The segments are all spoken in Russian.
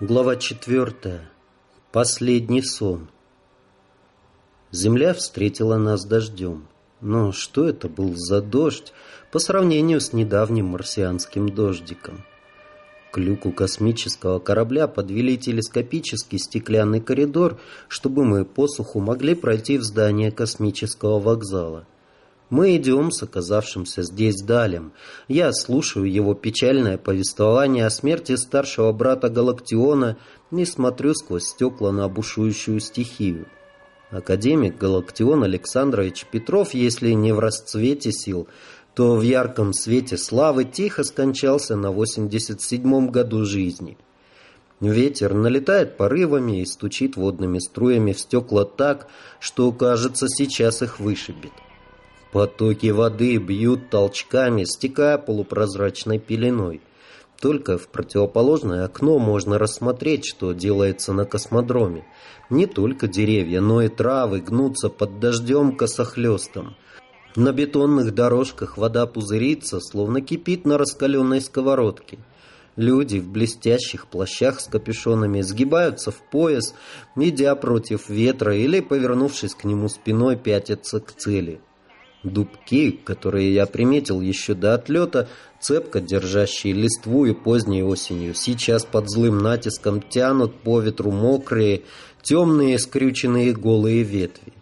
Глава четвертая. Последний сон. Земля встретила нас дождем. Но что это был за дождь по сравнению с недавним марсианским дождиком? К люку космического корабля подвели телескопический стеклянный коридор, чтобы мы посуху могли пройти в здание космического вокзала. Мы идем с оказавшимся здесь Далем. Я слушаю его печальное повествование о смерти старшего брата Галактиона и смотрю сквозь стекла на бушующую стихию. Академик Галактион Александрович Петров, если не в расцвете сил, то в ярком свете славы тихо скончался на 87-м году жизни. Ветер налетает порывами и стучит водными струями в стекла так, что, кажется, сейчас их вышибет. Потоки воды бьют толчками, стекая полупрозрачной пеленой. Только в противоположное окно можно рассмотреть, что делается на космодроме. Не только деревья, но и травы гнутся под дождем косохлестом. На бетонных дорожках вода пузырится, словно кипит на раскаленной сковородке. Люди в блестящих плащах с капюшонами сгибаются в пояс, идя против ветра или, повернувшись к нему спиной, пятятся к цели. Дубки, которые я приметил еще до отлета, цепко держащие листву и поздней осенью, сейчас под злым натиском тянут по ветру мокрые, темные, скрюченные голые ветви.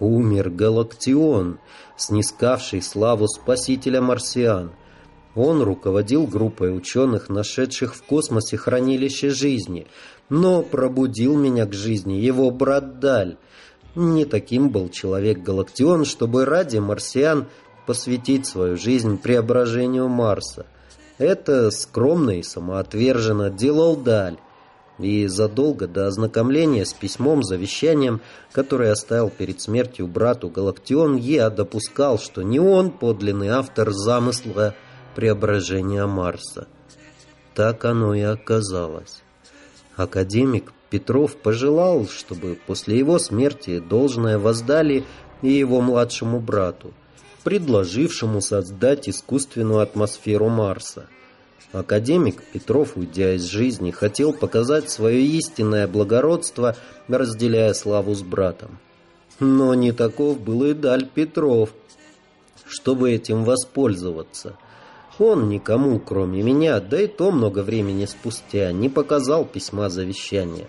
Умер Галактион, снискавший славу спасителя марсиан. Он руководил группой ученых, нашедших в космосе хранилище жизни, но пробудил меня к жизни его брат Даль, не таким был человек Галактион, чтобы ради марсиан посвятить свою жизнь преображению Марса. Это скромно и самоотверженно делал Даль. И задолго до ознакомления с письмом-завещанием, которое оставил перед смертью брату Галактион, я допускал, что не он подлинный автор замысла преображения Марса. Так оно и оказалось. Академик Петров пожелал, чтобы после его смерти должное воздали и его младшему брату, предложившему создать искусственную атмосферу Марса. Академик Петров, уйдя из жизни, хотел показать свое истинное благородство, разделяя славу с братом. Но не таков был и Даль Петров, чтобы этим воспользоваться – он никому, кроме меня, да и то много времени спустя, не показал письма завещания.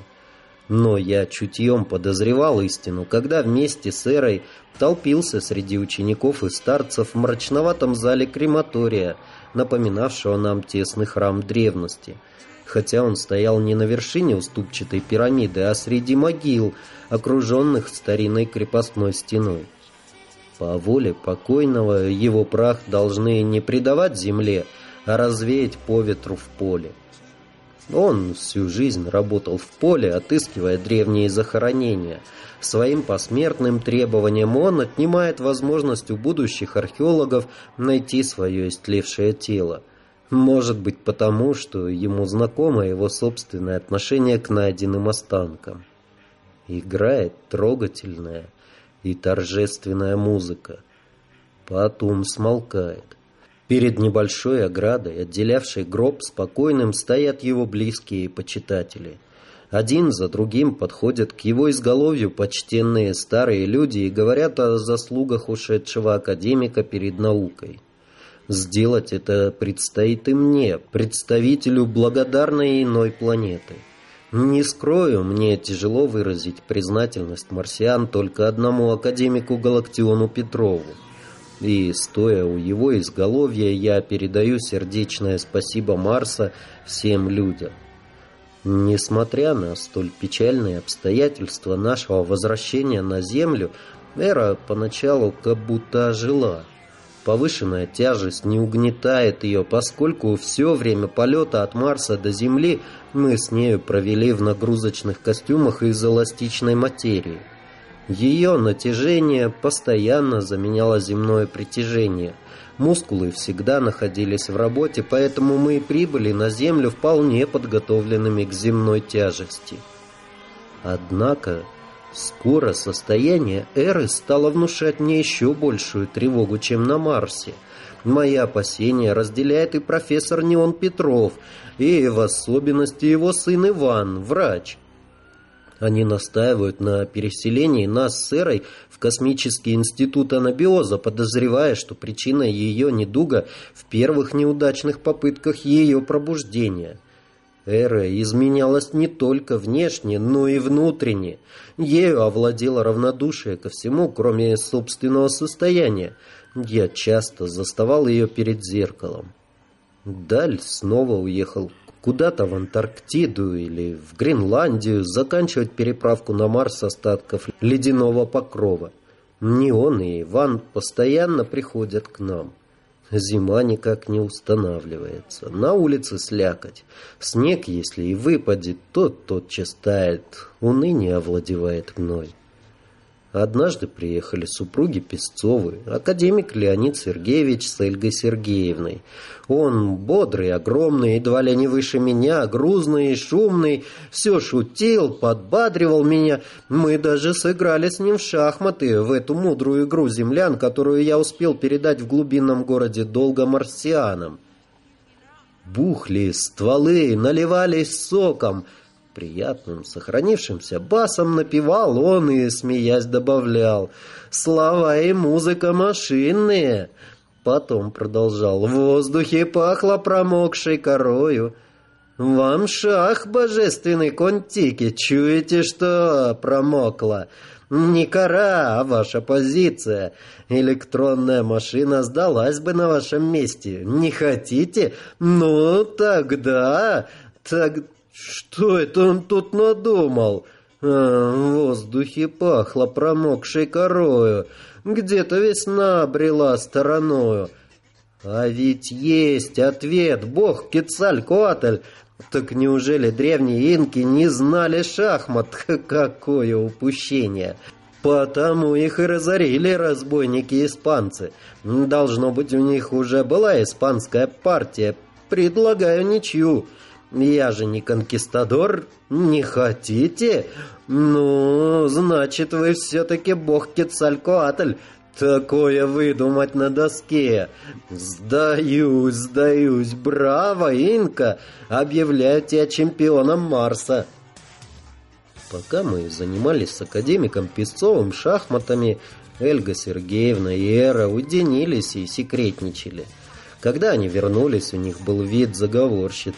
Но я чутьем подозревал истину, когда вместе с Эрой толпился среди учеников и старцев в мрачноватом зале крематория, напоминавшего нам тесный храм древности. Хотя он стоял не на вершине уступчатой пирамиды, а среди могил, окруженных старинной крепостной стеной. По воле покойного его прах должны не предавать земле, а развеять по ветру в поле. Он всю жизнь работал в поле, отыскивая древние захоронения. Своим посмертным требованием он отнимает возможность у будущих археологов найти свое истлевшее тело. Может быть потому, что ему знакомо его собственное отношение к найденным останкам. Играет трогательная, и торжественная музыка. Потом смолкает. Перед небольшой оградой, отделявшей гроб спокойным, стоят его близкие почитатели. Один за другим подходят к его изголовью почтенные старые люди и говорят о заслугах ушедшего академика перед наукой. Сделать это предстоит и мне, представителю благодарной иной планеты. Не скрою, мне тяжело выразить признательность марсиан только одному академику Галактиону Петрову. И, стоя у его изголовья, я передаю сердечное спасибо Марса всем людям. Несмотря на столь печальные обстоятельства нашего возвращения на Землю, Эра поначалу как будто ожила – Повышенная тяжесть не угнетает ее, поскольку все время полета от Марса до Земли мы с нею провели в нагрузочных костюмах из эластичной материи. Ее натяжение постоянно заменяло земное притяжение. Мускулы всегда находились в работе, поэтому мы прибыли на Землю вполне подготовленными к земной тяжести. Однако Скоро состояние Эры стало внушать мне еще большую тревогу, чем на Марсе. Мои опасения разделяет и профессор Неон Петров, и в особенности его сын Иван, врач. Они настаивают на переселении нас с Эрой в Космический институт анабиоза, подозревая, что причина ее недуга в первых неудачных попытках ее пробуждения. Эра изменялась не только внешне, но и внутренне. Ею овладело равнодушие ко всему, кроме собственного состояния. Я часто заставал ее перед зеркалом. Даль снова уехал куда-то в Антарктиду или в Гренландию заканчивать переправку на Марс остатков ледяного покрова. Ни он и Иван постоянно приходят к нам. Зима никак не устанавливается. На улице слякоть. Снег, если и выпадет, то тотчас тает. Уныние овладевает мной. Однажды приехали супруги Песцовы, академик Леонид Сергеевич с Эльгой Сергеевной. Он бодрый, огромный, едва ли не выше меня, грузный и шумный, все шутил, подбадривал меня. Мы даже сыграли с ним в шахматы, в эту мудрую игру землян, которую я успел передать в глубинном городе долго марсианам. Бухли стволы, наливались соком — приятным, сохранившимся басом напевал он и, смеясь, добавлял «Слова и музыка машинные». Потом продолжал «В воздухе пахло промокшей корою». «Вам шах, божественный контики, чуете, что промокло?» Не кора, а ваша позиция. Электронная машина сдалась бы на вашем месте. Не хотите? Ну, тогда... Так, что это он тут надумал? А, в воздухе пахло промокшей корою. Где-то весна брела стороною. А ведь есть ответ, бог Кецалькоатль. Так неужели древние инки не знали шахмат? Какое упущение! Потому их и разорили разбойники-испанцы. Должно быть, у них уже была испанская партия. Предлагаю ничью. Я же не конкистадор. Не хотите? Ну, значит, вы все-таки бог Кецалькоатль. Такое выдумать на доске. Сдаюсь, сдаюсь. Браво, Инка. Объявляю тебя чемпионом Марса. Пока мы занимались с академиком Песцовым шахматами, Эльга Сергеевна и Эра уединились и секретничали. Когда они вернулись, у них был вид заговорщиц.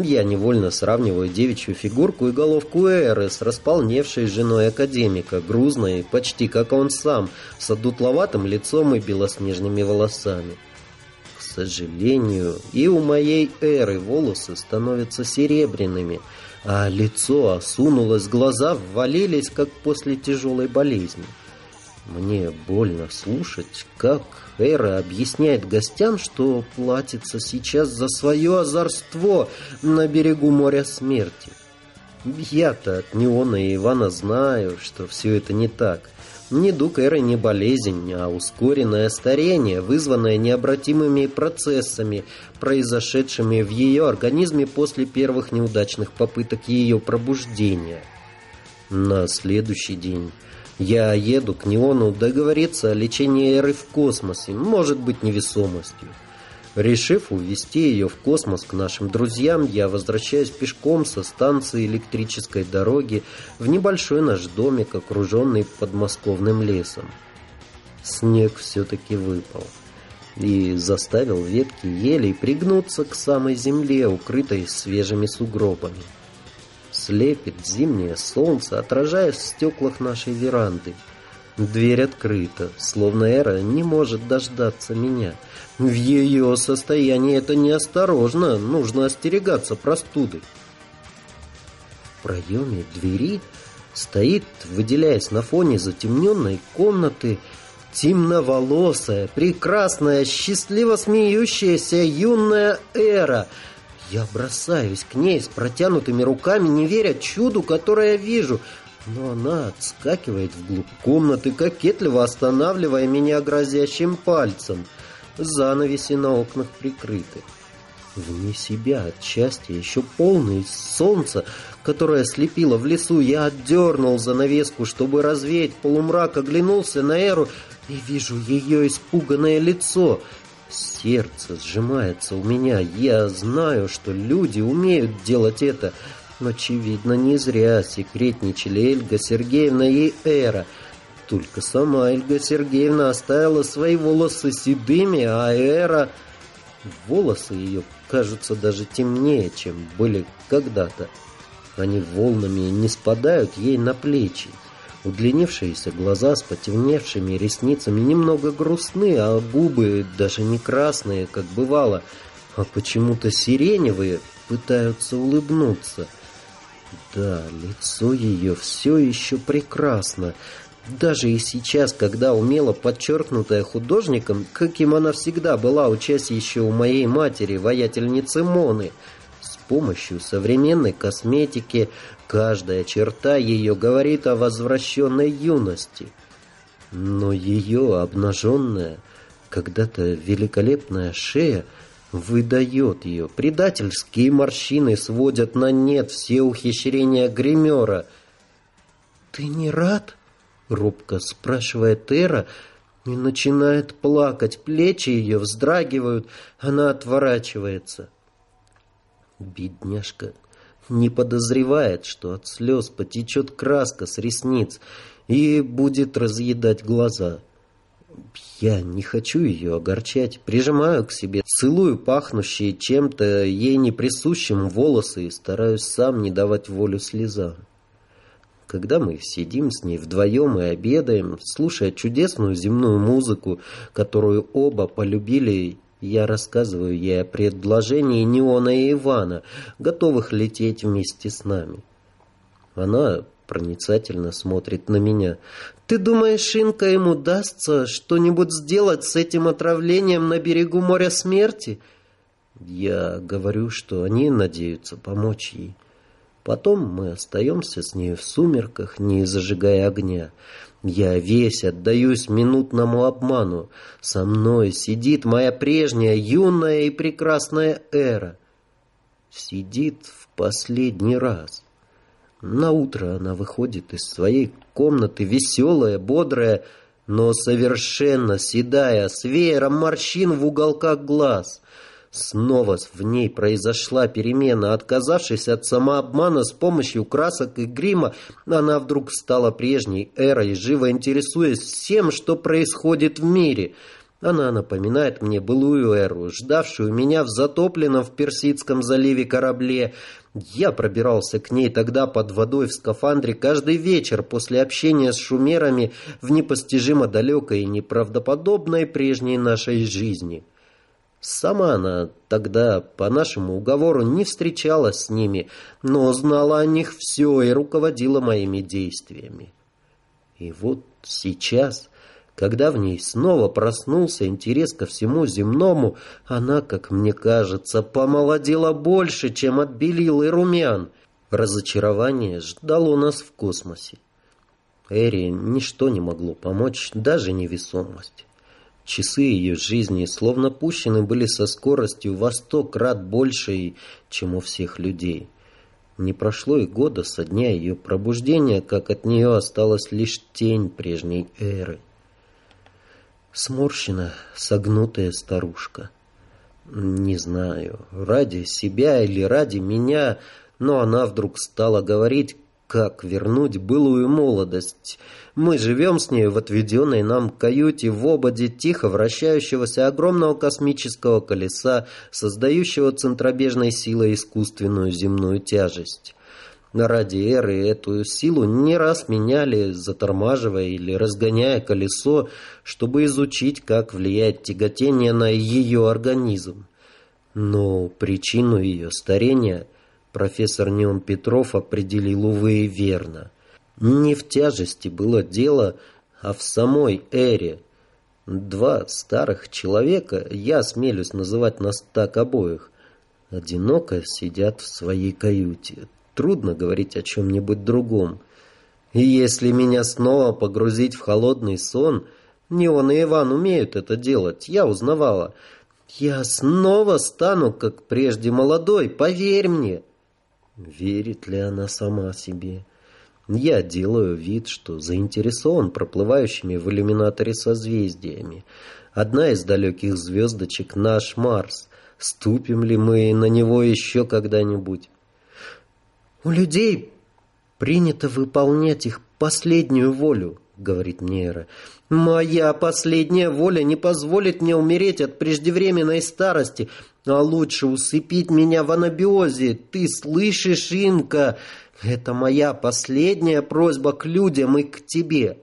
Я невольно сравниваю девичью фигурку и головку Эры с располневшей женой академика, грузной, почти как он сам, с одутловатым лицом и белоснежными волосами. К сожалению, и у моей Эры волосы становятся серебряными, а лицо осунулось, глаза ввалились, как после тяжелой болезни. Мне больно слушать, как Эра объясняет гостям, что платится сейчас за свое озорство на берегу моря смерти. Я-то от Неона и Ивана знаю, что все это не так. Недуг Эры не болезнь, а ускоренное старение, вызванное необратимыми процессами, произошедшими в ее организме после первых неудачных попыток ее пробуждения. На следующий день я еду к Неону договориться о лечении Эры в космосе, может быть невесомостью. Решив увезти ее в космос к нашим друзьям, я возвращаюсь пешком со станции электрической дороги в небольшой наш домик, окруженный подмосковным лесом. Снег все-таки выпал и заставил ветки елей пригнуться к самой земле, укрытой свежими сугробами слепит зимнее солнце, отражаясь в стеклах нашей веранды. Дверь открыта, словно Эра не может дождаться меня. В ее состоянии это неосторожно, нужно остерегаться простуды. В проеме двери стоит, выделяясь на фоне затемненной комнаты, темноволосая, прекрасная, счастливо смеющаяся юная Эра — я бросаюсь к ней с протянутыми руками, не веря чуду, которое вижу. Но она отскакивает вглубь комнаты, кокетливо останавливая меня грозящим пальцем. Занавеси на окнах прикрыты. Вне себя от счастья, еще полный солнца, которое слепило в лесу, я отдернул занавеску, чтобы развеять полумрак, оглянулся на Эру и вижу ее испуганное лицо — Сердце сжимается у меня. Я знаю, что люди умеют делать это. Но, очевидно, не зря секретничали Эльга Сергеевна и Эра. Только сама Эльга Сергеевна оставила свои волосы седыми, а Эра... Волосы ее кажутся даже темнее, чем были когда-то. Они волнами не спадают ей на плечи. Удлинившиеся глаза с потемневшими ресницами немного грустны, а губы даже не красные, как бывало, а почему-то сиреневые пытаются улыбнуться. Да, лицо ее все еще прекрасно. Даже и сейчас, когда умело подчеркнутая художником, каким она всегда была, учась еще у моей матери, воятельницы Моны, с помощью современной косметики Каждая черта ее говорит о возвращенной юности. Но ее обнаженная, когда-то великолепная шея выдает ее. Предательские морщины сводят на нет все ухищрения гримера. «Ты не рад?» — робко спрашивает Эра, и начинает плакать. Плечи ее вздрагивают, она отворачивается. Бедняжка не подозревает, что от слез потечет краска с ресниц и будет разъедать глаза. Я не хочу ее огорчать, прижимаю к себе, целую пахнущие чем-то ей неприсущим волосы и стараюсь сам не давать волю слезам. Когда мы сидим с ней вдвоем и обедаем, слушая чудесную земную музыку, которую оба полюбили я рассказываю ей о предложении Неона и Ивана, готовых лететь вместе с нами. Она проницательно смотрит на меня. «Ты думаешь, Инка, им удастся что-нибудь сделать с этим отравлением на берегу моря смерти?» Я говорю, что они надеются помочь ей. Потом мы остаемся с ней в сумерках, не зажигая огня. Я весь отдаюсь минутному обману. Со мной сидит моя прежняя юная и прекрасная эра. Сидит в последний раз. На утро она выходит из своей комнаты веселая, бодрая, но совершенно седая, с веером морщин в уголках глаз. Снова в ней произошла перемена. Отказавшись от самообмана с помощью красок и грима, она вдруг стала прежней эрой, живо интересуясь всем, что происходит в мире. Она напоминает мне былую эру, ждавшую меня в затопленном в Персидском заливе корабле. Я пробирался к ней тогда под водой в скафандре каждый вечер после общения с шумерами в непостижимо далекой и неправдоподобной прежней нашей жизни. Сама она тогда по нашему уговору не встречалась с ними, но знала о них все и руководила моими действиями. И вот сейчас, когда в ней снова проснулся интерес ко всему земному, она, как мне кажется, помолодела больше, чем от и румян. Разочарование ждало нас в космосе. Эри ничто не могло помочь, даже невесомость. Часы ее жизни словно пущены были со скоростью во сто крат большей, чем у всех людей. Не прошло и года со дня ее пробуждения, как от нее осталась лишь тень прежней эры. Сморщена, согнутая старушка. Не знаю, ради себя или ради меня, но она вдруг стала говорить, как вернуть былую молодость. Мы живем с ней в отведенной нам каюте в ободе тихо вращающегося огромного космического колеса, создающего центробежной силой искусственную земную тяжесть. Ради эры эту силу не раз меняли, затормаживая или разгоняя колесо, чтобы изучить, как влияет тяготение на ее организм. Но причину ее старения профессор Неон Петров определил, увы, верно. Не в тяжести было дело, а в самой эре. Два старых человека, я смелюсь называть нас так обоих, одиноко сидят в своей каюте. Трудно говорить о чем-нибудь другом. И если меня снова погрузить в холодный сон, не он и Иван умеют это делать, я узнавала. Я снова стану, как прежде, молодой, поверь мне. Верит ли она сама себе? Я делаю вид, что заинтересован проплывающими в иллюминаторе созвездиями. Одна из далеких звездочек — наш Марс. Ступим ли мы на него еще когда-нибудь? У людей принято выполнять их последнюю волю, говорит мне Эра. Моя последняя воля не позволит мне умереть от преждевременной старости, а лучше усыпить меня в анабиозе. Ты слышишь, Инка? Это моя последняя просьба к людям и к тебе.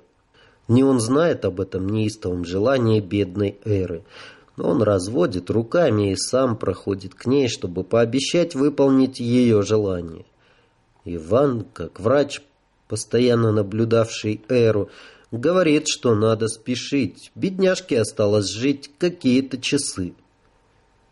Не он знает об этом неистовом желании бедной Эры. Но он разводит руками и сам проходит к ней, чтобы пообещать выполнить ее желание. Иван, как врач, постоянно наблюдавший Эру, говорит, что надо спешить. Бедняжке осталось жить какие-то часы.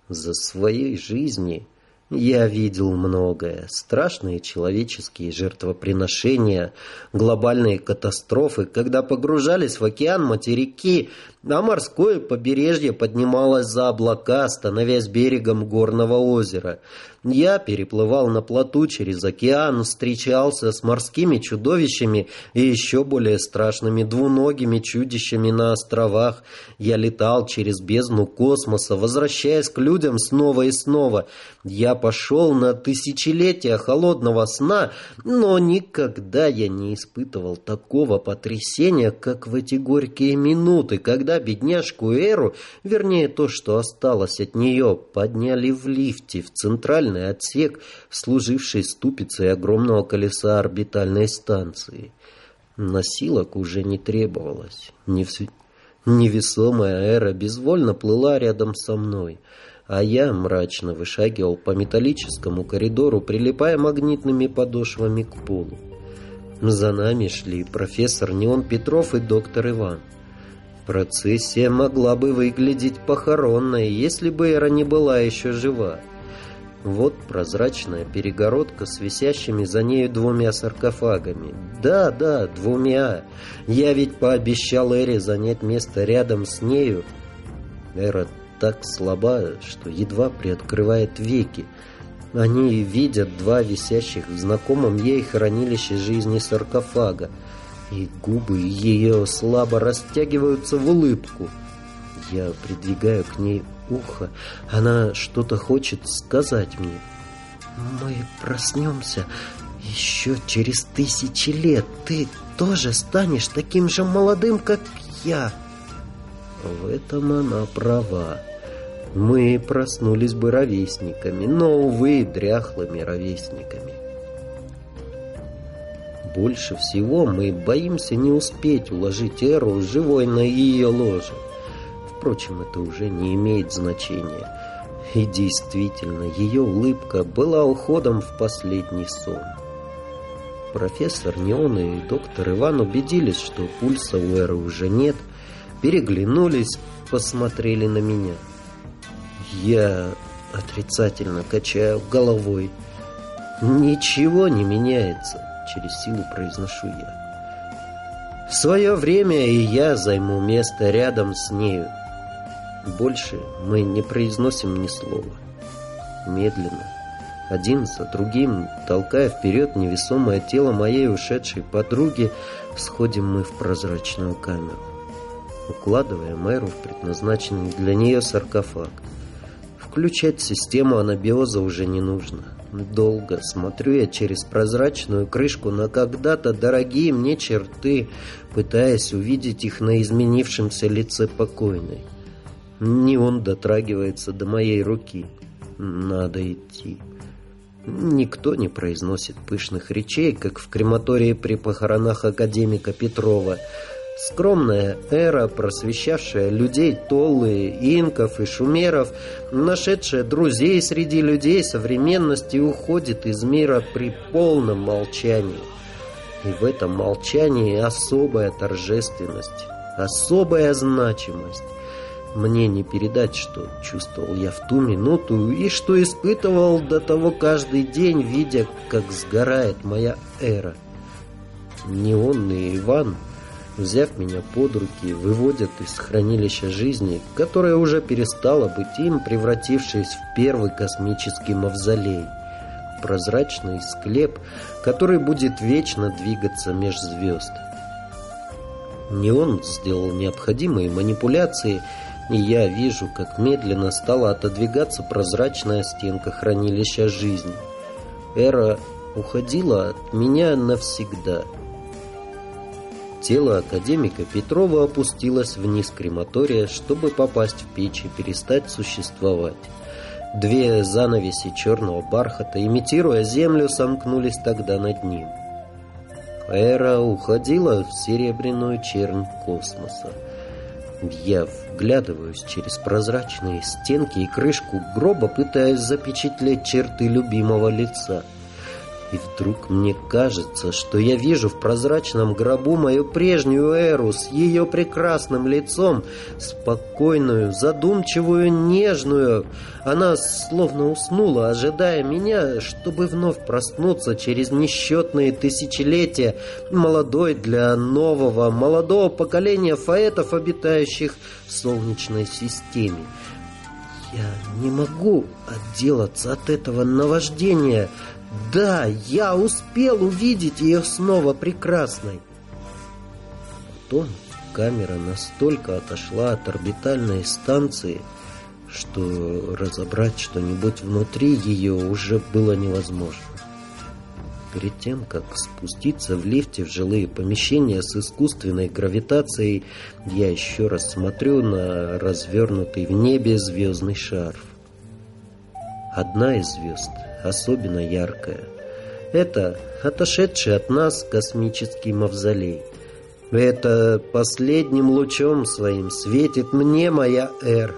За своей жизни я видел многое. Страшные человеческие жертвоприношения, глобальные катастрофы, когда погружались в океан материки, а морское побережье поднималось за облака, становясь берегом горного озера. Я переплывал на плоту через океан, встречался с морскими чудовищами и еще более страшными двуногими чудищами на островах. Я летал через бездну космоса, возвращаясь к людям снова и снова. Я пошел на тысячелетия холодного сна, но никогда я не испытывал такого потрясения, как в эти горькие минуты, когда бедняжку Эру, вернее то, что осталось от нее, подняли в лифте в центральный отсек, служивший ступицей огромного колеса орбитальной станции. Носилок уже не требовалось. Невесомая эра безвольно плыла рядом со мной, а я мрачно вышагивал по металлическому коридору, прилипая магнитными подошвами к полу. За нами шли профессор Неон Петров и доктор Иван. Процессия могла бы выглядеть похоронной, если бы Эра не была еще жива. Вот прозрачная перегородка с висящими за нею двумя саркофагами. Да, да, двумя. Я ведь пообещал Эре занять место рядом с нею. Эра так слаба, что едва приоткрывает веки. Они видят два висящих в знакомом ей хранилище жизни саркофага, и губы ее слабо растягиваются в улыбку. Я придвигаю к ней ухо. Она что-то хочет сказать мне. Мы проснемся еще через тысячи лет. Ты тоже станешь таким же молодым, как я. В этом она права. Мы проснулись бы ровесниками, но, увы, дряхлыми ровесниками. Больше всего мы боимся не успеть уложить Эру живой на ее ложе. Впрочем, это уже не имеет значения. И действительно, ее улыбка была уходом в последний сон. Профессор Неон и доктор Иван убедились, что пульса у Эры уже нет, переглянулись, посмотрели на меня. Я отрицательно качаю головой. «Ничего не меняется», — через силу произношу я. В свое время и я займу место рядом с нею. Больше мы не произносим ни слова. Медленно, один за другим, толкая вперед невесомое тело моей ушедшей подруги, сходим мы в прозрачную камеру. Укладывая Мэру в предназначенный для нее саркофаг. Включать систему анабиоза уже не нужно. Долго смотрю я через прозрачную крышку на когда-то дорогие мне черты, пытаясь увидеть их на изменившемся лице покойной. Не он дотрагивается до моей руки. Надо идти. Никто не произносит пышных речей, как в крематории при похоронах академика Петрова. Скромная эра, просвещавшая людей Толлы, инков и шумеров, нашедшая друзей среди людей современности, уходит из мира при полном молчании. И в этом молчании особая торжественность, особая значимость. Мне не передать, что чувствовал я в ту минуту и что испытывал до того каждый день, видя, как сгорает моя эра. Неонный Иван, взяв меня под руки, выводят из хранилища жизни, которое уже перестало быть им, превратившись в первый космический мавзолей. Прозрачный склеп, который будет вечно двигаться меж звезд. Неон сделал необходимые манипуляции и я вижу, как медленно стала отодвигаться прозрачная стенка хранилища жизни. Эра уходила от меня навсегда. Тело академика Петрова опустилось вниз крематория, чтобы попасть в печь и перестать существовать. Две занавеси черного бархата, имитируя землю, сомкнулись тогда над ним. Эра уходила в серебряную чернь космоса. Я вглядываюсь через прозрачные стенки и крышку гроба, пытаясь запечатлеть черты любимого лица — и вдруг мне кажется, что я вижу в прозрачном гробу мою прежнюю Эру с ее прекрасным лицом, спокойную, задумчивую, нежную. Она словно уснула, ожидая меня, чтобы вновь проснуться через несчетные тысячелетия, молодой для нового, молодого поколения фаэтов, обитающих в Солнечной системе. Я не могу отделаться от этого наваждения — да, я успел увидеть ее снова прекрасной. Потом камера настолько отошла от орбитальной станции, что разобрать что-нибудь внутри ее уже было невозможно. Перед тем, как спуститься в лифте в жилые помещения с искусственной гравитацией, я еще раз смотрю на развернутый в небе звездный шарф. Одна из звезд особенно яркая. Это отошедший от нас космический мавзолей. Это последним лучом своим светит мне моя эра.